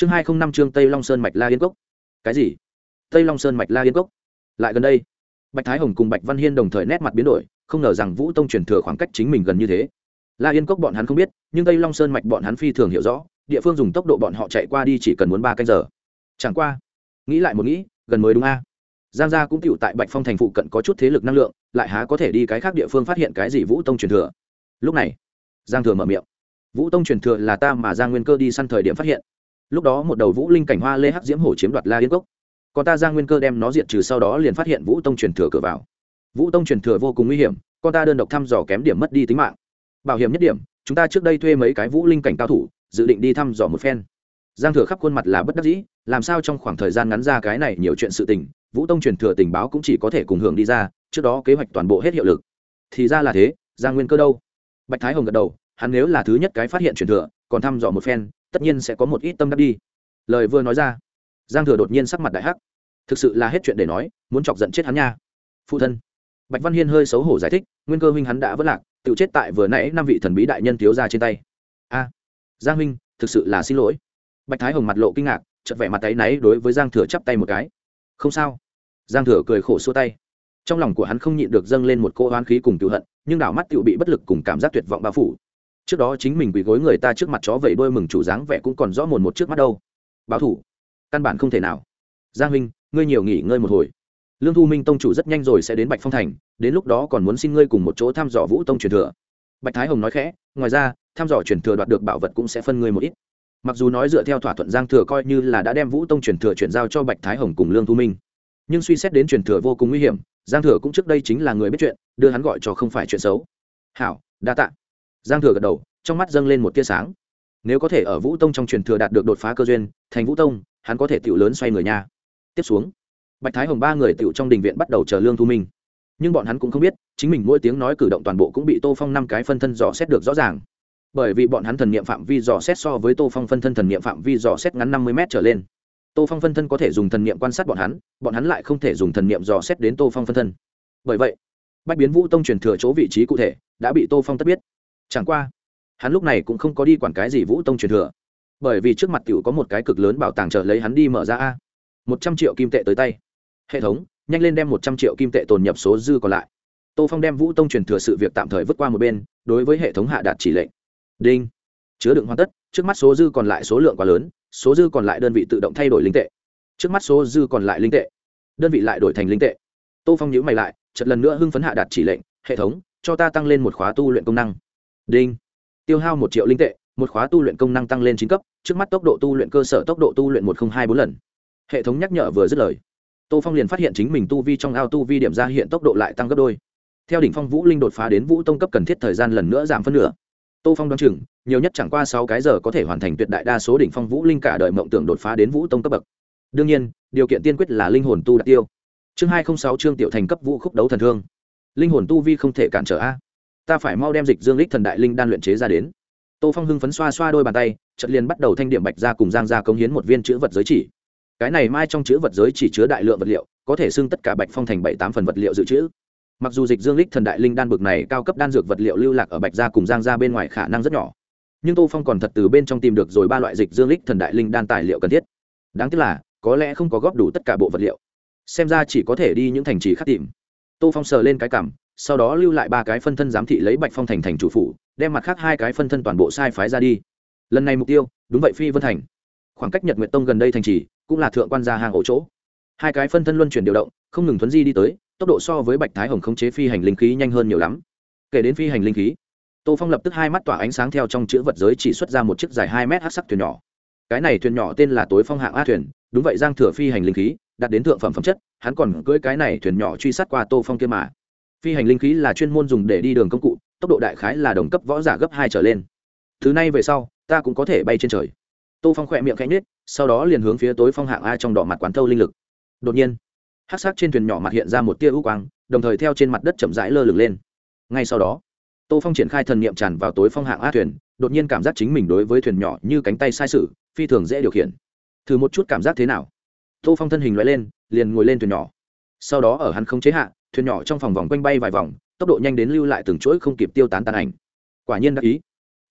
chương hai không năm chương tây long sơn mạch la yên cốc. Cái gì? Tây long sơn mạch la yên cốc? Lại gần đây, bạch thái hồng cùng bạch văn hiên đồng thời nét mặt biến đổi, không ngờ rằng vũ tông truyền thừa khoảng cách chính mình gần như thế. La yên cốc bọn hắn không biết, nhưng tây long sơn mạch bọn hắn phi thường hiểu rõ, địa phương dùng tốc độ bọn họ chạy qua đi chỉ cần muốn ba canh giờ. Chẳng qua, nghĩ lại một nghĩ, gần mới đúng a. Giang gia cũng tựu tại bạch phong thành phụ cận có chút thế lực năng lượng, lại há có thể đi cái khác địa phương phát hiện cái gì vũ tông truyền thừa. Lúc này, giang thừa mở miệng. Vũ tông truyền thừa là ta mà giang nguyên cơ đi săn thời điểm phát hiện lúc đó một đầu vũ linh cảnh hoa lê hắc diễm hổ chiếm đoạt la yên cốc. Còn ta giang nguyên cơ đem nó diệt trừ sau đó liền phát hiện vũ tông truyền thừa cửa vào. Vũ tông truyền thừa vô cùng nguy hiểm, con ta đơn độc thăm dò kém điểm mất đi tính mạng. Bảo hiểm nhất điểm, chúng ta trước đây thuê mấy cái vũ linh cảnh cao thủ, dự định đi thăm dò một phen. Giang thừa khắp khuôn mặt là bất đắc dĩ, làm sao trong khoảng thời gian ngắn ra cái này nhiều chuyện sự tình, vũ tông truyền thừa tình báo cũng chỉ có thể cùng hưởng đi ra, trước đó kế hoạch toàn bộ hết hiệu lực. Thì ra là thế, giang nguyên cơ đâu? Bạch thái hồng gật đầu, hắn nếu là thứ nhất cái phát hiện truyền thừa, còn thăm dò một phen tất nhiên sẽ có một ít tâm đắc đi. Lời vừa nói ra, giang thừa đột nhiên sắc mặt đại hắc. Thực sự là hết chuyện để nói, muốn chọc giận chết hắn nha. Phụ thân, bạch văn hiên hơi xấu hổ giải thích, nguyên cơ huynh hắn đã vất lạc, tự chết tại vừa nãy năm vị thần bí đại nhân thiếu ra trên tay. A, giang huynh, thực sự là xin lỗi. Bạch thái hồng mặt lộ kinh ngạc chật vẻ mặt tay náy đối với giang thừa chắp tay một cái. Không sao. Giang thừa cười khổ xua tay. Trong lòng của hắn không nhịn được dâng lên một cô oán khí cùng cựu hận, nhưng đảo mắt tự bị bất lực cùng cảm giác tuyệt vọng bao phủ trước đó chính mình quỳ gối người ta trước mặt chó vẩy đôi mừng chủ dáng vẻ cũng còn rõ mồn một trước mắt đâu. Báo thủ. Căn bản không thể nào. Giang huynh, ngươi nhiều nghỉ ngơi một hồi. Lương thu minh tông chủ rất nhanh rồi sẽ đến bạch phong thành, đến lúc đó còn muốn xin ngươi cùng một chỗ thăm dò vũ tông truyền thừa. Bạch thái hồng nói khẽ, ngoài ra, thăm dò truyền thừa đoạt được bảo vật cũng sẽ phân ngươi một ít. Mặc dù nói dựa theo thỏa thuận giang thừa coi như là đã đem vũ tông truyền thừa chuyển giao cho bạch thái hồng cùng lương thu minh. Nhưng suy xét đến truyền thừa vô cùng nguy hiểm, giang thừa cũng trước đây chính là người biết chuyện, đưa hắn gọi cho không phải chuyện xấu. Hảo, đa tạ giang thừa gật đầu, trong mắt dâng lên một tia sáng. Nếu có thể ở vũ tông trong truyền thừa đạt được đột phá cơ duyên, thành vũ tông, hắn có thể tiểu lớn xoay người nha. Tiếp xuống, bạch thái hồng ba người tiểu trong đình viện bắt đầu chờ lương thu minh. Nhưng bọn hắn cũng không biết, chính mình mỗi tiếng nói cử động toàn bộ cũng bị tô phong năm cái phân thân dò xét được rõ ràng. Bởi vì bọn hắn thần niệm phạm vi dò xét so với tô phong phân thân thần niệm phạm vi dò xét ngắn năm mươi m trở lên. Tô phong phân thân có thể dùng thần niệm quan sát bọn hắn bọn hắn lại không thể dùng thần niệm dò xét đến tô phong phân thân. Bởi vậy, bách biến vũ tông truyền thừa chỗ vị trí cụ thể, đã bị tô phong tất biết chẳng qua, hắn lúc này cũng không có đi quản cái gì vũ tông truyền thừa, bởi vì trước mặt t i ể u có một cái cực lớn bảo tàng chờ lấy hắn đi mở ra a. Một trăm triệu kim tệ tới tay. Hệ thống, nhanh lên đem một trăm triệu kim tệ tồn nhập số dư còn lại. Tô phong đem vũ tông truyền thừa sự việc tạm thời vứt qua một bên, đối với hệ thống hạ đạt chỉ lệnh. Đinh. Chứa đựng hoàn tất, trước mắt số dư còn lại số lượng quá lớn, số dư còn lại đơn vị tự động thay đổi linh tệ. Trước mắt số dư còn lại linh tệ, đơn vị lại đổi thành linh tệ. Tô phong nhữ mày lại chật lần nữa hưng phấn hạ đạt chỉ lệnh, hệ thống, cho ta tăng lên một khóa tu luyện công năng đinh. Tiêu hao một triệu linh tệ, một khóa tu luyện công năng tăng lên chín cấp, trước mắt tốc độ tu luyện cơ sở tốc độ tu luyện một nghìn hai bốn lần. Hệ thống nhắc nhở vừa dứt lời. Tô phong liền phát hiện chính mình tu vi trong ao tu vi điểm ra hiện tốc độ lại tăng gấp đôi. Theo đỉnh phong vũ linh đột phá đến vũ tông cấp cần thiết thời gian lần nữa giảm phân nửa. Tô phong đoán chừng, nhiều nhất chẳng qua sáu cái giờ có thể hoàn thành tuyệt đại đa số đỉnh phong vũ linh cả đời mộng tưởng đột phá đến vũ tông cấp bậc. Đương nhiên, điều kiện tiên quyết là linh hồn tu đạt tiêu. Chương hai không sáu chương tiểu thành cấp vũ khúc đấu thần thương. Linh hồn tu vi không thể cản trở a ta phải mau đem dịch dương lích thần đại linh đan luyện chế ra đến. Tô phong hưng phấn xoa xoa đôi bàn tay trận liền bắt đầu thanh điểm bạch ra cùng giang ra cống hiến một viên chữ vật giới chỉ. Cái này mai trong chữ vật giới chỉ chứa đại lượng vật liệu, có thể xưng tất cả bạch phong thành bảy tám phần vật liệu dự trữ. Mặc dù dịch dương lích thần đại linh đan bực này cao cấp đan dược vật liệu lưu lạc ở bạch gia cùng giang gia bên ngoài khả năng rất nhỏ. Nhưng tô phong còn thật từ bên trong tìm được rồi ba loại dịch dương lích thần đại linh đan tài liệu cần thiết. Đáng tiếc là, có lẽ không có góp đủ tất cả bộ vật liệu. Xem ra chỉ có thể đi những thành trì khác tìm. Tô phong sờ lên cái cảm sau đó lưu lại ba cái phân thân giám thị lấy bạch phong thành thành chủ phủ, đem mặt khác hai cái phân thân toàn bộ sai phái ra đi. Lần này mục tiêu, đúng vậy phi vân thành. Khoảng cách nhật nguyệt tông gần đây thành trì, cũng là thượng quan gia hàng ổ chỗ. Hai cái phân thân luân chuyển điều động, không ngừng thuấn di đi tới, tốc độ so với bạch thái hồng khống chế phi hành linh khí nhanh hơn nhiều lắm. Kể đến phi hành linh khí, tô phong lập tức hai mắt tỏa ánh sáng theo trong chữ vật giới chỉ xuất ra một chiếc dài hai mét hát sắc thuyền nhỏ. Cái này thuyền nhỏ tên là tối phong hạng a thuyền, đúng vậy giang thừa phi hành linh khí, đạt đến thượng phẩm phẩm chất, hắn còn cưỡi cái này thuyền nhỏ truy sát qua tô phong kia mà phi hành linh khí là chuyên môn dùng để đi đường công cụ, tốc độ đại khái là đồng cấp võ giả gấp hai trở lên. Thứ này về sau, ta cũng có thể bay trên trời. Tô phong khỏe miệng khẽ nhết sau đó liền hướng phía tối phong hạng a trong đỏ mặt quán thâu linh lực. Đột nhiên hát sắc trên thuyền nhỏ mặt hiện ra một tia ưu quang, đồng thời theo trên mặt đất chậm rãi lơ lửng lên. Ngay sau đó, tô phong triển khai thần niệm tràn vào tối phong hạng a thuyền, đột nhiên cảm giác chính mình đối với thuyền nhỏ như cánh tay sai sự, phi thường dễ điều khiển. Thử một chút cảm giác thế nào? Tô phong thân hình loại lên, liền ngồi lên thuyền nhỏ. Sau đó ở hắn không chế hạ thuyền nhỏ trong phòng vòng quanh bay vài vòng, tốc độ nhanh đến lưu lại từng chuỗi không kịp tiêu tán tàn ảnh. Quả nhiên đã ý.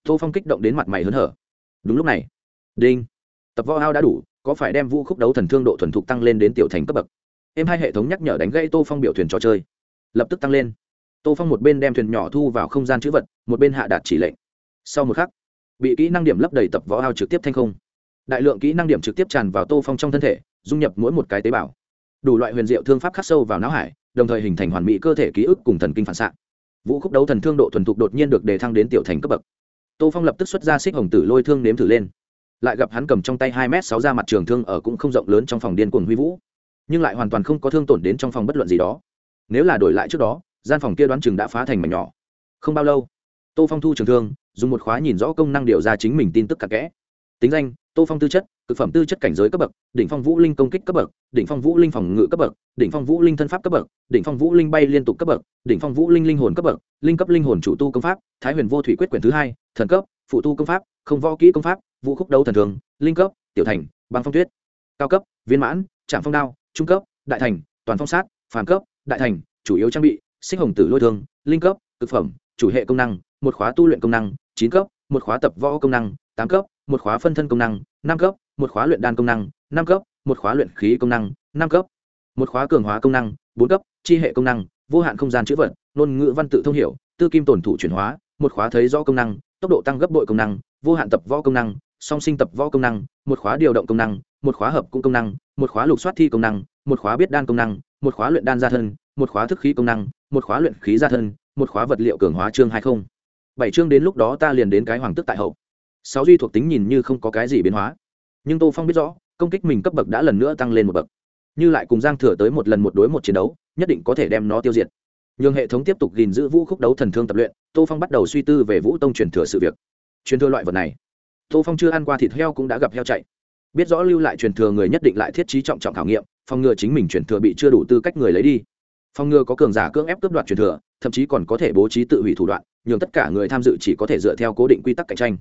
Tô phong kích động đến mặt mày hớn hở. Đúng lúc này, đinh. Tập võ ao đã đủ, có phải đem vũ khúc đấu thần thương độ thuần thục tăng lên đến tiểu thành cấp bậc? Em hai hệ thống nhắc nhở đánh gây tô phong biểu thuyền trò chơi. Lập tức tăng lên. Tô phong một bên đem thuyền nhỏ thu vào không gian chữ vật, một bên hạ đạt chỉ lệnh. Sau một khắc, bị kỹ năng điểm lấp đầy tập võ ao trực tiếp thanh không. Đại lượng kỹ năng điểm trực tiếp tràn vào tô phong trong thân thể, dung nhập mỗi một cái tế bào. Đủ loại huyền diệu thương pháp khắc sâu vào não hải đồng thời hình thành hoàn mỹ cơ thể ký ức cùng thần kinh phản xạ. Vũ khúc đấu thần thương độ thuần thục đột nhiên được đề thăng đến tiểu thành cấp bậc. Tô phong lập tức xuất ra xích hồng tử lôi thương nếm thử lên. Lại gặp hắn cầm trong tay hai m sáu ra mặt trường thương ở cũng không rộng lớn trong phòng điên cuồng huy vũ, nhưng lại hoàn toàn không có thương tổn đến trong phòng bất luận gì đó. Nếu là đổi lại trước đó, gian phòng kia đoán chừng đã phá thành mảnh nhỏ. Không bao lâu, tô phong thu trường thương, dùng một khóa nhìn rõ công năng điều ra chính mình tin tức cặp kẽ. Tính danh, tô phong tư chất cực phẩm tư chất cảnh giới cấp bậc, đỉnh phong vũ linh công kích cấp bậc, đỉnh phong vũ linh phòng ngự cấp bậc, đỉnh phong vũ linh thân pháp cấp bậc, đỉnh phong vũ linh bay liên tục cấp bậc, đỉnh phong vũ linh linh hồn cấp bậc, linh cấp linh hồn chủ tu công pháp, thái huyền vô thủy quyết quyển thứ hai, thần cấp, phụ tu công pháp, không võ kỹ công pháp, vũ khúc đấu thần thường, linh cấp, tiểu thành, băng phong tuyết. Cao cấp, viên mãn trạm phong đao, trung cấp, đại thành, toàn phong sát, phàm cấp, đại thành, chủ yếu trang bị, xích hồng tử lôi thương, linh cấp thực phẩm, chủ hệ công năng, một khóa tu luyện công năng, chín cấp, một khóa tập võ công năng, tám cấp, một khóa phân thân công năng, năm cấp một khóa luyện đan công năng năm cấp một khóa luyện khí công năng năm cấp một khóa cường hóa công năng bốn cấp chi hệ công năng vô hạn không gian chữ vật ngôn ngữ văn tự thông hiểu tư kim tổn thủ chuyển hóa một khóa thấy rõ công năng tốc độ tăng gấp bội công năng vô hạn tập võ công năng song sinh tập võ công năng một khóa điều động công năng một khóa hợp cung công năng một khóa lục soát thi công năng một khóa biết đan công năng một khóa luyện đan gia thân một khóa thức khí công năng một khóa luyện khí gia thân một khóa vật liệu cường hóa chương hai không bảy chương đến lúc đó ta liền đến cái hoàng tức tại hậu sáu duy thuộc tính nhìn như không có cái gì biến hóa nhưng tô phong biết rõ, công kích mình cấp bậc đã lần nữa tăng lên một bậc. Như lại cùng giang thừa tới một lần một đối một chiến đấu, nhất định có thể đem nó tiêu diệt. Nhường hệ thống tiếp tục gìn giữ vũ khúc đấu thần thương tập luyện, tô phong bắt đầu suy tư về vũ tông truyền thừa sự việc. Truyền thừa loại vật này, tô phong chưa ăn qua thịt heo cũng đã gặp heo chạy. Biết rõ lưu lại truyền thừa người nhất định lại thiết trí trọng trọng khảo nghiệm, phòng ngừa chính mình truyền thừa bị chưa đủ tư cách người lấy đi. Phòng ngừa có cường giả cưỡng ép cướp đoạt truyền thừa, thậm chí còn có thể bố trí tự hủy thủ đoạn, nhường tất cả người tham dự chỉ có thể dựa theo cố định quy tắc cạnh tranh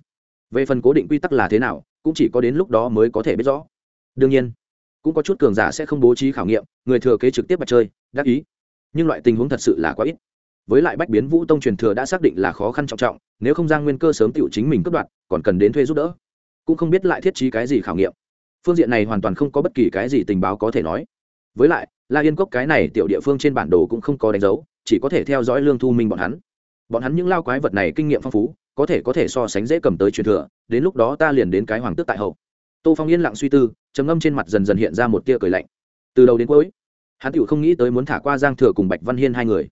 về phần cố định quy tắc là thế nào, cũng chỉ có đến lúc đó mới có thể biết rõ. Đương nhiên, cũng có chút cường giả sẽ không bố trí khảo nghiệm, người thừa kế trực tiếp bạch chơi, đắc ý. Nhưng loại tình huống thật sự là quá ít. Với lại bách biến vũ tông truyền thừa đã xác định là khó khăn trọng trọng, nếu không giang nguyên cơ sớm tựu chính mình cướp đoạt, còn cần đến thuê giúp đỡ. Cũng không biết lại thiết trí cái gì khảo nghiệm. Phương diện này hoàn toàn không có bất kỳ cái gì tình báo có thể nói. Với lại, la yên cốc cái này tiểu địa phương trên bản đồ cũng không có đánh dấu, chỉ có thể theo dõi lương thu minh bọn hắn. Bọn hắn những lao quái vật này kinh nghiệm phong phú có thể có thể so sánh dễ cầm tới truyền thừa, đến lúc đó ta liền đến cái hoàng tước tại hậu. Tô phong yên lặng suy tư, trầm ngâm trên mặt dần dần hiện ra một tia cười lạnh. Từ đầu đến cuối, hắn tựu không nghĩ tới muốn thả qua giang thừa cùng bạch văn hiên hai người.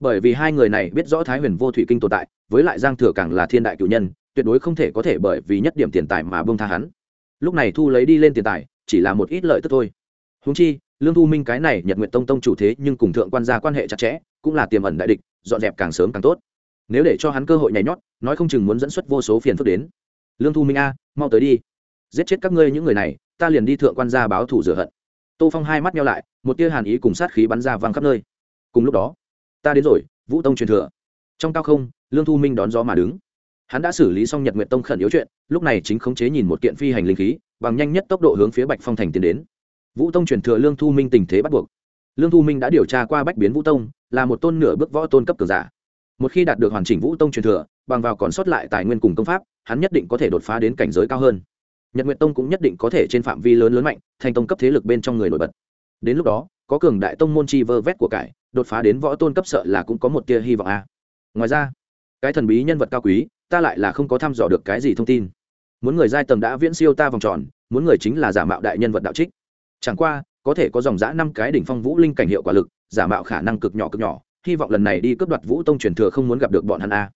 Bởi vì hai người này biết rõ thái huyền vô thủy kinh tồn tại, với lại giang thừa càng là thiên đại cựu nhân, tuyệt đối không thể có thể bởi vì nhất điểm tiền tài mà bông tha hắn. Lúc này thu lấy đi lên tiền tài, chỉ là một ít lợi tức thôi. Húng chi, lương thu minh cái này nhật nguyện tông tông chủ thế nhưng cùng thượng quan gia quan hệ chặt chẽ, cũng là tiềm ẩn đại địch, dọn dẹp càng sớm càng tốt nếu để cho hắn cơ hội nhảy nhót, nói không chừng muốn dẫn xuất vô số phiền phức đến. Lương thu minh a, mau tới đi. Giết chết các ngươi những người này, ta liền đi thượng quan gia báo thủ rửa hận. Tô phong hai mắt nhau lại, một tia hàn ý cùng sát khí bắn ra văng khắp nơi. Cùng lúc đó, ta đến rồi, vũ tông truyền thừa. Trong cao không, lương thu minh đón gió mà đứng. Hắn đã xử lý xong nhật nguyện tông khẩn yếu chuyện, lúc này chính khống chế nhìn một kiện phi hành linh khí, bằng nhanh nhất tốc độ hướng phía bạch phong thành tiến đến. Vũ tông truyền thừa lương thu minh tình thế bắt buộc. Lương thu minh đã điều tra qua bách biến vũ tông, là một tôn nửa bước võ tôn cấp cường giả một khi đạt được hoàn chỉnh vũ tông truyền thừa, bằng vào còn sót lại tài nguyên cùng công pháp, hắn nhất định có thể đột phá đến cảnh giới cao hơn. Nhật nguyện tông cũng nhất định có thể trên phạm vi lớn lớn mạnh, thành tông cấp thế lực bên trong người nổi bật. Đến lúc đó, có cường đại tông môn chi vơ vét của cải, đột phá đến võ tôn cấp sợ là cũng có một tia hy vọng a. Ngoài ra, cái thần bí nhân vật cao quý, ta lại là không có thăm dò được cái gì thông tin. Muốn người giai tầng đã viễn siêu ta vòng tròn, muốn người chính là giả mạo đại nhân vật đạo trích. Chẳng qua, có thể có dòng giã năm cái đỉnh phong vũ linh cảnh hiệu quả lực, giả mạo khả năng cực nhỏ cực nhỏ hy vọng lần này đi cướp đoạt vũ tông truyền thừa không muốn gặp được bọn hắn a.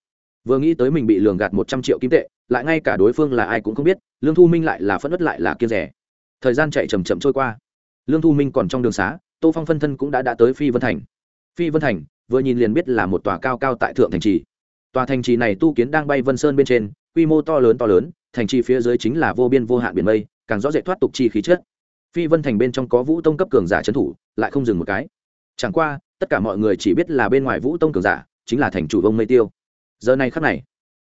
Vừa nghĩ tới mình bị lường gạt một trăm triệu kim tệ, lại ngay cả đối phương là ai cũng không biết, lương thu minh lại là phất ất lại là kia rẻ. Thời gian chạy chầm chậm trôi qua. Lương thu minh còn trong đường xá, tô phong phân thân cũng đã đã tới phi vân thành. Phi vân thành, vừa nhìn liền biết là một tòa cao cao tại thượng thành trì. Tòa thành trì này tu kiến đang bay vân sơn bên trên, quy mô to lớn to lớn, thành trì phía dưới chính là vô biên vô hạn biển mây, càng rõ rệt thoát tục chi khí chất. Phi vân thành bên trong có vũ tông cấp cường giả trấn thủ, lại không dừng một cái. Chẳng qua tất cả mọi người chỉ biết là bên ngoài vũ tông cường giả, chính là thành chủ vông mây tiêu. Giờ này khắc này,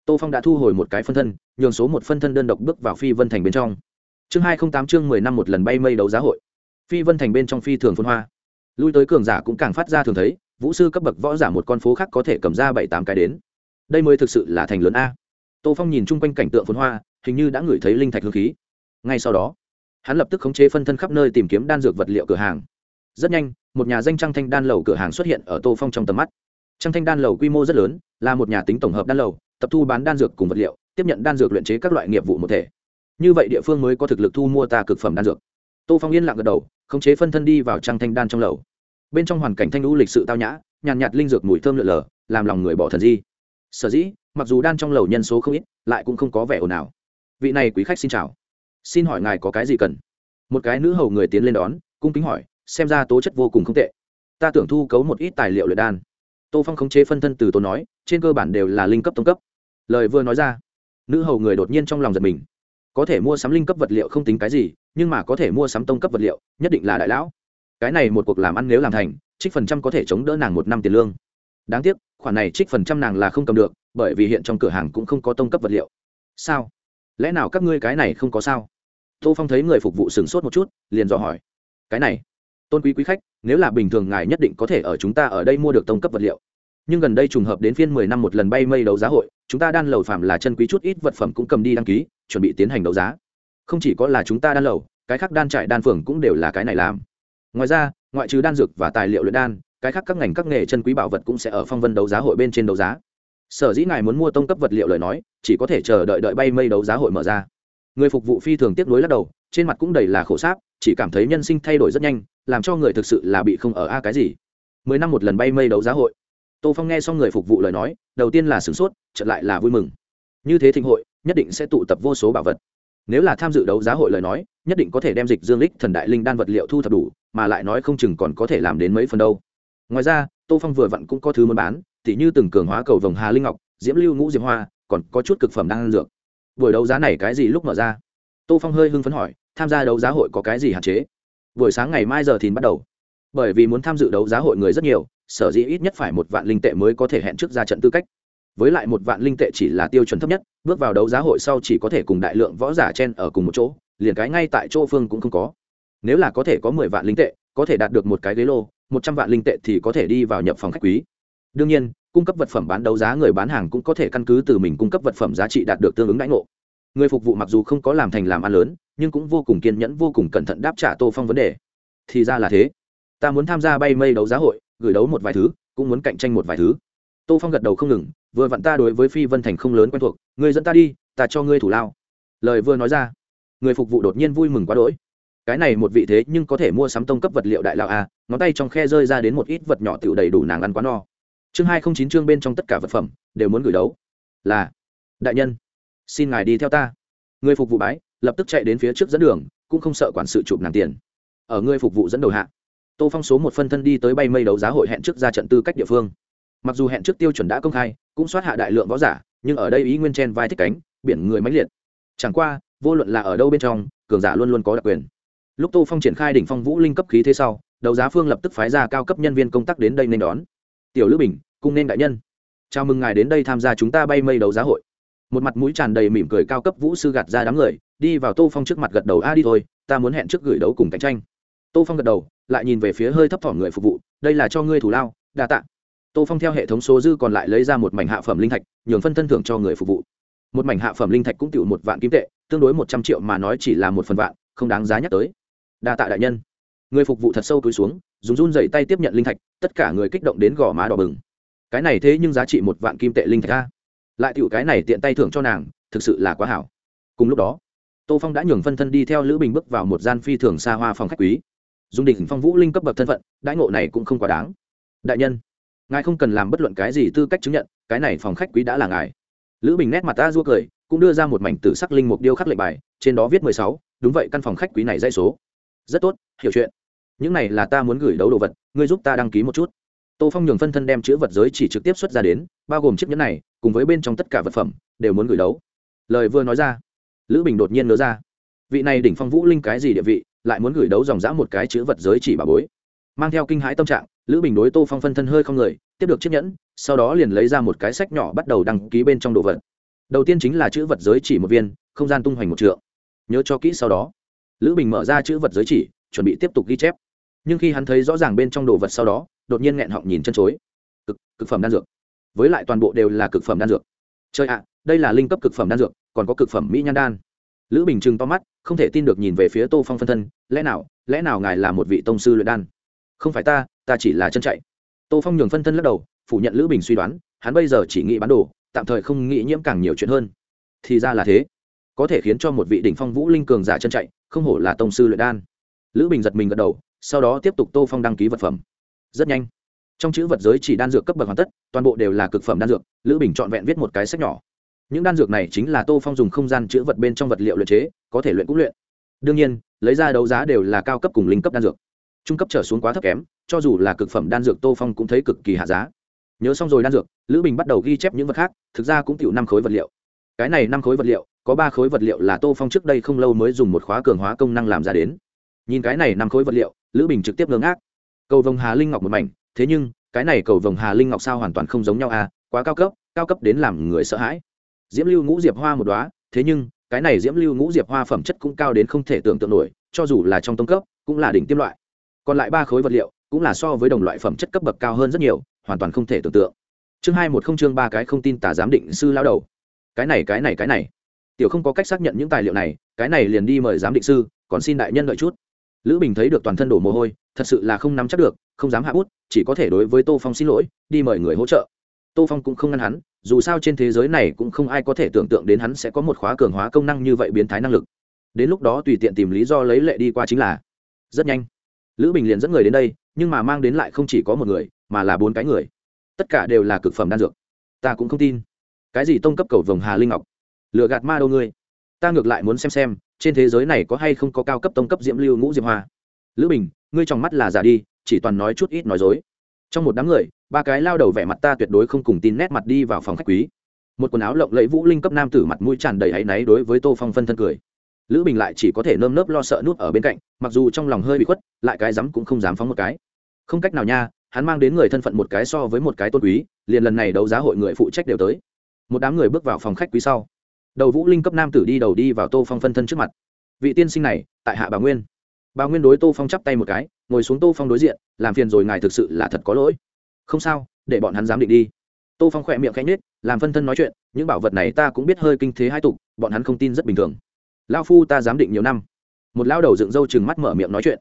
tô phong đã thu hồi một cái phân thân, nhường số một phân thân đơn độc bước vào phi vân thành bên trong. Chương hai không tám chương mười năm một lần bay mây đấu giá hội. Phi vân thành bên trong phi thường phân hoa. Lui tới cường giả cũng càng phát ra thường thấy, vũ sư cấp bậc võ giả một con phố khác có thể cầm ra bảy tám cái đến. Đây mới thực sự là thành lớn a. Tô phong nhìn chung quanh cảnh tượng phân hoa, hình như đã ngửi thấy linh thạch hương khí. Ngay sau đó, hắn lập tức khống chế phân thân khắp nơi tìm kiếm đan dược vật liệu cửa hàng rất nhanh, một nhà danh trăng thanh đan lầu cửa hàng xuất hiện ở tô phong trong tầm mắt. Trăng thanh đan lầu quy mô rất lớn, là một nhà tính tổng hợp đan lầu, tập thu bán đan dược cùng vật liệu, tiếp nhận đan dược luyện chế các loại nghiệp vụ một thể. Như vậy địa phương mới có thực lực thu mua ta cực phẩm đan dược. Tô phong yên lặng gật đầu, khống chế phân thân đi vào trăng thanh đan trong lầu. Bên trong hoàn cảnh thanh lũ lịch sự tao nhã, nhàn nhạt linh dược mùi thơm lượn lờ, làm lòng người bỏ thần di. Sở dĩ, mặc dù đan trong lầu nhân số không ít, lại cũng không có vẻ ồn ào. Vị này quý khách xin chào. Xin hỏi ngài có cái gì cần? Một cái nữ hầu người tiến lên đón, cung kính hỏi xem ra tố chất vô cùng không tệ. Ta tưởng thu cấu một ít tài liệu luyện đan. Tô phong khống chế phân thân từ tố nói, trên cơ bản đều là linh cấp tông cấp. Lời vừa nói ra, nữ hầu người đột nhiên trong lòng giật mình. Có thể mua sắm linh cấp vật liệu không tính cái gì, nhưng mà có thể mua sắm tông cấp vật liệu, nhất định là đại lão. Cái này một cuộc làm ăn nếu làm thành, trích phần trăm có thể chống đỡ nàng một năm tiền lương. Đáng tiếc, khoản này trích phần trăm nàng là không cầm được, bởi vì hiện trong cửa hàng cũng không có tông cấp vật liệu. Sao? Lẽ nào các ngươi cái này không có sao? Tô phong thấy người phục vụ sửng sốt một chút, liền dò hỏi. Cái này tôn quý quý khách, nếu là bình thường ngài nhất định có thể ở chúng ta ở đây mua được tông cấp vật liệu. Nhưng gần đây trùng hợp đến phiên mười năm một lần bay mây đấu giá hội, chúng ta đan lầu phạm là chân quý chút ít vật phẩm cũng cầm đi đăng ký, chuẩn bị tiến hành đấu giá. Không chỉ có là chúng ta đan lầu, cái khác đan trại đan phường cũng đều là cái này làm. Ngoài ra, ngoại trừ đan dược và tài liệu luyện đan, cái khác các ngành các nghề chân quý bảo vật cũng sẽ ở phong vân đấu giá hội bên trên đấu giá. Sở dĩ ngài muốn mua tông cấp vật liệu lời nói, chỉ có thể chờ đợi đợi bay mây đấu giá hội mở ra. Người phục vụ phi thường tiếp nối lắc đầu, trên mặt cũng đầy là khổ sáp, chỉ cảm thấy nhân sinh thay đổi rất nhanh làm cho người thực sự là bị không ở a cái gì. Mười năm một lần bay mây đấu giá hội. Tô phong nghe xong người phục vụ lời nói, đầu tiên là sửng sốt, chợt lại là vui mừng. Như thế thịnh hội, nhất định sẽ tụ tập vô số bảo vật. Nếu là tham dự đấu giá hội lời nói, nhất định có thể đem dịch dương lích thần đại linh đan vật liệu thu thập đủ, mà lại nói không chừng còn có thể làm đến mấy phần đâu. Ngoài ra, tô phong vừa vặn cũng có thứ muốn bán t h như từng cường hóa cầu vồng hà linh ngọc, diễm lưu ngũ diệp hoa, còn có chút cực phẩm đang ăn dược. Buổi đấu giá này cái gì lúc mở ra? Tô phong hơi hưng phấn hỏi, tham gia đấu giá hội có cái gì hạn chế? Buổi sáng ngày mai giờ thì bắt đầu. Bởi vì muốn tham dự đấu giá hội người rất nhiều, sở dĩ ít nhất phải một vạn linh tệ mới có thể hẹn trước ra trận tư cách. Với lại một vạn linh tệ chỉ là tiêu chuẩn thấp nhất, bước vào đấu giá hội sau chỉ có thể cùng đại lượng võ giả chen ở cùng một chỗ, liền cái ngay tại chỗ phương cũng không có. Nếu là có thể có mười vạn linh tệ, có thể đạt được một cái ghế lô, một trăm vạn linh tệ thì có thể đi vào nhập phòng khách quý. Đương nhiên, cung cấp vật phẩm bán đấu giá người bán hàng cũng có thể căn cứ từ mình cung cấp vật phẩm giá trị đạt được tương ứng đãi ngộ người phục vụ mặc dù không có làm thành làm ăn lớn, nhưng cũng vô cùng kiên nhẫn, vô cùng cẩn thận đáp trả tô phong vấn đề. Thì ra là thế. Ta muốn tham gia bay mây đấu giá hội, gửi đấu một vài thứ, cũng muốn cạnh tranh một vài thứ. Tô phong gật đầu không ngừng, vừa vặn ta đối với phi vân thành không lớn quen thuộc, người dẫn ta đi, ta cho ngươi thủ lao. Lời vừa nói ra, người phục vụ đột nhiên vui mừng quá đỗi. Cái này một vị thế nhưng có thể mua sắm tông cấp vật liệu đại lão a ngón tay trong khe rơi ra đến một ít vật nhỏ tựu đầy đủ nàng ăn quá no. Chương hai không chín chương bên trong tất cả vật phẩm, đều muốn gửi đấu. Là, đại nhân xin ngài đi theo ta. Người phục vụ bái, lập tức chạy đến phía trước dẫn đường, cũng không sợ quản sự chụp nàng tiền. Ở người phục vụ dẫn đầu hạ, tô phong số một phân thân đi tới bay mây đấu giá hội hẹn trước ra trận tư cách địa phương. Mặc dù hẹn trước tiêu chuẩn đã công khai, cũng soát hạ đại lượng võ giả, nhưng ở đây ý nguyên chen vai thích cánh, biển người mãnh liệt. Chẳng qua, vô luận là ở đâu bên trong, cường giả luôn luôn có đặc quyền. Lúc tô phong triển khai đỉnh phong vũ linh cấp khí thế sau, đấu giá phương lập tức phái ra cao cấp nhân viên công tác đến đây nên đón. Tiểu lữ bình, cung nên đại nhân. Chào mừng ngài đến đây tham gia chúng ta bay mây đấu giá hội một mặt mũi tràn đầy mỉm cười cao cấp vũ sư gạt ra đám người, đi vào tô phong trước mặt gật đầu, a, đi thôi, ta muốn hẹn trước gửi đấu cùng cạnh tranh. Tô phong gật đầu, lại nhìn về phía hơi thấp thỏm người phục vụ, đây là cho ngươi thủ lao, đa tạ. Tô phong theo hệ thống số dư còn lại lấy ra một mảnh hạ phẩm linh thạch, nhường phân thân thưởng cho người phục vụ. Một mảnh hạ phẩm linh thạch cũng tiểu một vạn kim tệ, tương đối một trăm triệu mà nói chỉ là một phần vạn, không đáng giá nhắc tới. Đa tạ đại nhân. Người phục vụ thật sâu túi xuống, dùng run dày tay tiếp nhận linh thạch, tất cả người kích động đến gò má đỏ bừng. Cái này thế nhưng giá trị một vạn kim tệ linh thạch a lại tiểu cái này tiện tay thưởng cho nàng, thực sự là quá hảo. Cùng lúc đó, tô phong đã nhường phân thân đi theo lữ bình bước vào một gian phi thường xa hoa phòng khách quý. Dùng đỉnh phong vũ linh cấp bậc thân phận, đãi ngộ này cũng không quá đáng. Đại nhân, ngài không cần làm bất luận cái gì tư cách chứng nhận, cái này phòng khách quý đã là ngài. Lữ bình nét mặt ta rua cười, cũng đưa ra một mảnh tử sắc linh mục điêu khắc lệnh bài, trên đó viết mười sáu, đúng vậy, căn phòng khách quý này dây số. Rất tốt, hiểu chuyện. Những này là ta muốn gửi đấu đồ vật, ngươi giúp ta đăng ký một chút tô phong nhường phân thân đem chữ vật giới chỉ trực tiếp xuất ra đến, bao gồm chiếc nhẫn này, cùng với bên trong tất cả vật phẩm, đều muốn gửi đấu. Lời vừa nói ra, lữ bình đột nhiên nhớ ra, vị này đỉnh phong vũ linh cái gì địa vị, lại muốn gửi đấu dòng dã một cái chữ vật giới chỉ bà bối. Mang theo kinh hãi tâm trạng, lữ bình đối tô phong phân thân hơi không người, tiếp được chiếc nhẫn, sau đó liền lấy ra một cái sách nhỏ bắt đầu đăng ký bên trong đồ vật. Đầu tiên chính là chữ vật giới chỉ một viên, không gian tung hoành một trượng. Nhớ cho kỹ sau đó, lữ bình mở ra chữ vật giới chỉ, chuẩn bị tiếp tục ghi chép. Nhưng khi hắn thấy rõ ràng bên trong đồ vật sau đó đột nhiên nghẹn họng nhìn chân chối. Cực cực phẩm đan dược. Với lại toàn bộ đều là cực phẩm đan dược. Chơi ạ, đây là linh cấp cực phẩm đan dược, còn có cực phẩm mỹ nhan đan. Lữ bình trừng to mắt, không thể tin được nhìn về phía tô phong phân thân, lẽ nào lẽ nào ngài là một vị tông sư luyện đan? Không phải ta ta chỉ là chân chạy. Tô phong nhường phân thân lắc đầu, phủ nhận lữ bình suy đoán, hắn bây giờ chỉ nghĩ bán đồ, tạm thời không nghĩ nhiễm càng nhiều chuyện hơn. Thì ra là thế. Có thể khiến cho một vị đỉnh phong vũ linh cường giả chân chạy, không hổ là tông sư luyện đan. Lữ bình giật mình gật đầu, sau đó tiếp tục tô phong đăng ký vật phẩm rất nhanh. Trong chữ vật giới chỉ đan dược cấp bậc hoàn tất, toàn bộ đều là cực phẩm đan dược, lữ bình trọn vẹn viết một cái sách nhỏ. Những đan dược này chính là tô phong dùng không gian chữ vật bên trong vật liệu luyện chế, có thể luyện cũng luyện. Đương nhiên, lấy ra đấu giá đều là cao cấp cùng linh cấp đan dược. Trung cấp trở xuống quá thấp kém, cho dù là cực phẩm đan dược tô phong cũng thấy cực kỳ hạ giá. Nhớ xong rồi đan dược, lữ bình bắt đầu ghi chép những vật khác, thực ra cũng tiểu năm khối vật liệu. Cái này năm khối vật liệu, có ba khối vật liệu là tô phong trước đây không lâu mới dùng một khóa cường hóa công năng làm ra đến. Nhìn cái này năm khối vật liệu, lữ bình trực tiếp ngưng ác cầu vồng hà linh ngọc một mảnh, thế nhưng, cái này cầu vồng hà linh ngọc sao hoàn toàn không giống nhau à quá cao cấp cao cấp đến làm người sợ hãi. Diễm lưu ngũ diệp hoa một đoá thế nhưng, cái này diễm lưu ngũ diệp hoa phẩm chất cũng cao đến không thể tưởng tượng nổi, cho dù là trong tông cấp, cũng là đỉnh tiêm loại. Còn lại ba khối vật liệu, cũng là so với đồng loại phẩm chất cấp bậc cao hơn rất nhiều, hoàn toàn không thể tưởng tượng. Chương hai một không chương ba cái không tin tả giám định sư lao đầu. Cái này cái này cái này. Tiểu không có cách xác nhận những tài liệu này, cái này liền đi mời giám định sư, còn xin đại nhân đợi chút lữ bình thấy được toàn thân đổ mồ hôi, thật sự là không nắm chắc được, không dám hạ bút, chỉ có thể đối với tô phong xin lỗi, đi mời người hỗ trợ. Tô phong cũng không ngăn hắn, dù sao trên thế giới này cũng không ai có thể tưởng tượng đến hắn sẽ có một khóa cường hóa công năng như vậy biến thái năng lực. Đến lúc đó tùy tiện tìm lý do lấy lệ đi qua chính là rất nhanh. Lữ bình liền dẫn người đến đây, nhưng mà mang đến lại không chỉ có một người, mà là bốn cái người. Tất cả đều là cực phẩm đan dược. Ta cũng không tin. Cái gì tông cấp cầu vồng hà linh ngọc? Lựa gạt ma đâu ngươi? Ta ngược lại muốn xem xem trên thế giới này có hay không có cao cấp tông cấp diễm lưu ngũ diệp hoa? Lữ bình, ngươi trong mắt là giả đi, chỉ toàn nói chút ít nói dối. Trong một đám người, ba cái lao đầu vẻ mặt ta tuyệt đối không cùng tin nét mặt đi vào phòng khách quý. Một quần áo lộng lẫy vũ linh cấp nam tử mặt mũi tràn đầy áy náy đối với tô phong phân thân cười. Lữ bình lại chỉ có thể nơm nớp lo sợ nút ở bên cạnh, mặc dù trong lòng hơi bị khuất, lại cái rắm cũng không dám phóng một cái. Không cách nào nha, hắn mang đến người thân phận một cái so với một cái tôn quý, liền lần này đấu giá hội người phụ trách đều tới. Một đám người bước vào phòng khách quý sau đầu vũ linh cấp nam tử đi đầu đi vào tô phong phân thân trước mặt. Vị tiên sinh này, tại hạ bà nguyên. Bà nguyên đối tô phong chắp tay một cái, ngồi xuống tô phong đối diện, làm phiền rồi ngài thực sự là thật có lỗi. Không sao, để bọn hắn dám định đi. Tô phong khỏe miệng khanh nết làm phân thân nói chuyện, những bảo vật này ta cũng biết hơi kinh thế hai tục, bọn hắn không tin rất bình thường. Lao phu ta dám định nhiều năm. Một lao đầu dựng râu chừng mắt mở miệng nói chuyện.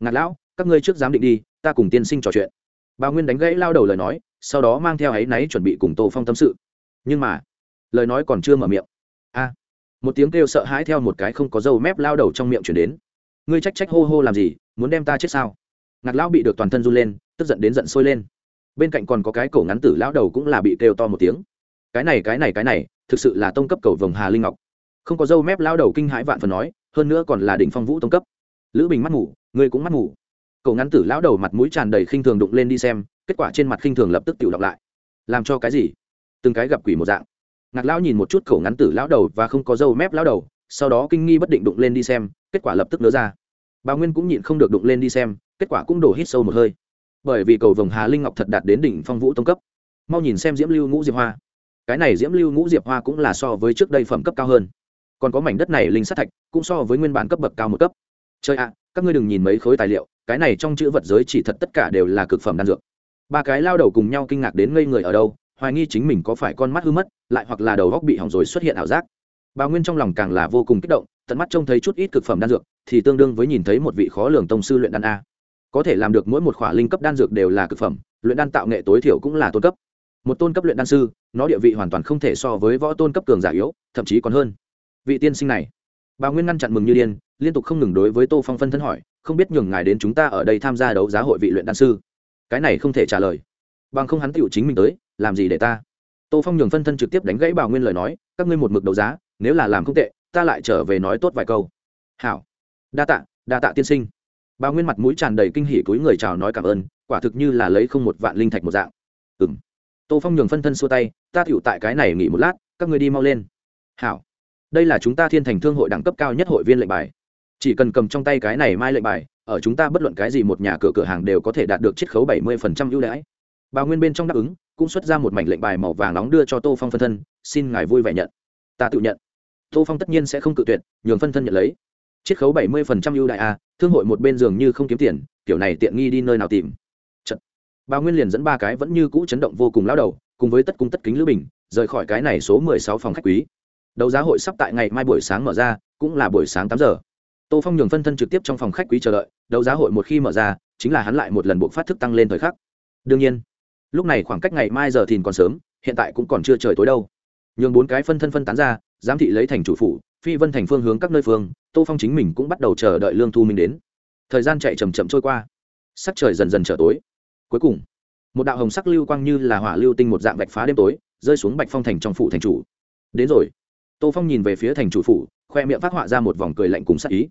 Ngạt lão, các ngươi trước dám định đi, ta cùng tiên sinh trò chuyện. Bà nguyên đánh gãy lao đầu lời nói, sau đó mang theo áy náy chuẩn bị cùng tô phong tâm sự. Nhưng mà, lời nói còn chưa mở miệng một tiếng kêu sợ hãi theo một cái không có dâu mép lao đầu trong miệng chuyển đến. Ngươi trách trách hô hô làm gì, muốn đem ta chết sao? Ngạt lão bị được toàn thân run lên, tức giận đến giận sôi lên. Bên cạnh còn có cái cổ ngắn tử lão đầu cũng là bị kêu to một tiếng. Cái này cái này cái này, thực sự là tông cấp cầu vồng hà linh ngọc. Không có dâu mép lao đầu kinh hãi vạn phần nói, hơn nữa còn là đỉnh phong vũ tông cấp. Lữ bình mắt ngủ, ngươi cũng mắt ngủ. Cậu ngắn tử lão đầu mặt mũi tràn đầy khinh thường đụng lên đi xem, kết quả trên mặt khinh thường lập tức tự đọc lại. Làm cho cái gì? Từng cái gặp quỷ một dạng ngạc lão nhìn một chút cậu ngắn tử lão đầu và không có dâu mép lão đầu, sau đó kinh nghi bất định đụng lên đi xem, kết quả lập tức nỡ ra. Bà nguyên cũng nhịn không được đụng lên đi xem, kết quả cũng đổ hít sâu một hơi. Bởi vì cầu vồng hà linh ngọc thật đạt đến đỉnh phong vũ tông cấp. Mau nhìn xem diễm lưu ngũ diệp hoa. Cái này diễm lưu ngũ diệp hoa cũng là so với trước đây phẩm cấp cao hơn. Còn có mảnh đất này linh sát thạch, cũng so với nguyên bản cấp bậc cao một cấp. Chơi ạ, các ngươi đừng nhìn mấy khối tài liệu, cái này trong chữ vật giới chỉ thật tất cả đều là cực phẩm đan dược. Ba cái lao đầu cùng nhau kinh ngạc đến ngây người ở đâu, hoài nghi chính mình có phải con mắt hư mất lại hoặc là đầu góc bị hỏng rồi xuất hiện ảo giác. Bà nguyên trong lòng càng là vô cùng kích động, tận mắt trông thấy chút ít cực phẩm đan dược, thì tương đương với nhìn thấy một vị khó lường tông sư luyện đan a. Có thể làm được mỗi một khỏa linh cấp đan dược đều là cực phẩm, luyện đan tạo nghệ tối thiểu cũng là tôn cấp. Một tôn cấp luyện đan sư, nó địa vị hoàn toàn không thể so với võ tôn cấp cường giả yếu, thậm chí còn hơn. Vị tiên sinh này bà nguyên ngăn chặn mừng như điên, liên tục không ngừng đối với tô phong phân thân hỏi, không biết nhường ngài đến chúng ta ở đây tham gia đấu giá hội vị luyện đan sư? Cái này không thể trả lời. Bằng không hắn tựu chính mình tới, làm gì để ta? Tô phong nhường phân thân trực tiếp đánh gãy bảo nguyên lời nói, các ngươi một mực đấu giá, nếu là làm không tệ, ta lại trở về nói tốt vài câu. Hảo. Đa tạ đa tạ tiên sinh. Bà nguyên mặt mũi tràn đầy kinh hỉ túi người chào nói cảm ơn, quả thực như là lấy không một vạn linh thạch một dạng. Ừ m tô phong nhường phân thân xua tay, ta tựu tại cái này nghỉ một lát, các người đi mau lên. Hảo. Đây là chúng ta thiên thành thương hội đẳng cấp cao nhất hội viên lệnh bài. Chỉ cần cầm trong tay cái này mai lệnh bài, ở chúng ta bất luận cái gì một nhà cửa cửa hàng đều có thể đạt được chiết khấu bảy mươi phần trăm ưu đãi. Bà nguyên bên trong đáp ứng cũng xuất ra một mảnh lệnh bài màu vàng nóng đưa cho tô phong phân thân, xin ngài vui vẻ nhận. Ta tự nhận. Tô phong tất nhiên sẽ không cự tuyệt, nhường phân thân nhận lấy. Chiết khấu bảy mươi phần trăm ưu đại a, thương hội một bên dường như không kiếm tiền, kiểu này tiện nghi đi nơi nào tìm. Chật. bà nguyên liền dẫn ba cái vẫn như cũ chấn động vô cùng lao đầu, cùng với tất cung tất kính lữ bình, rời khỏi cái này số mười sáu phòng khách quý. Đấu giá hội sắp tại ngày mai buổi sáng mở ra, cũng là buổi sáng tám giờ. Tô phong nhường phân thân trực tiếp trong phòng khách quý chờ đợi, đấu giá hội một khi mở ra, chính là hắn lại một lần buộc phát thức tăng lên thời khắc. Đương nhiên lúc này khoảng cách ngày mai giờ thìn còn sớm, hiện tại cũng còn chưa trời tối đâu. Nhường bốn cái phân thân phân tán ra, giám thị lấy thành chủ phủ, phi vân thành phương hướng các nơi phương, tô phong chính mình cũng bắt đầu chờ đợi lương thu minh đến. Thời gian chạy chầm chậm trôi qua. Sắc trời dần dần trở tối. Cuối cùng, một đạo hồng sắc lưu quang như là hỏa lưu tinh một dạng bạch phá đêm tối, rơi xuống bạch phong thành trong phủ thành chủ. Đến rồi. Tô phong nhìn về phía thành chủ phủ, khoe miệng phát họa ra một vòng cười lạnh cùng sắc ý.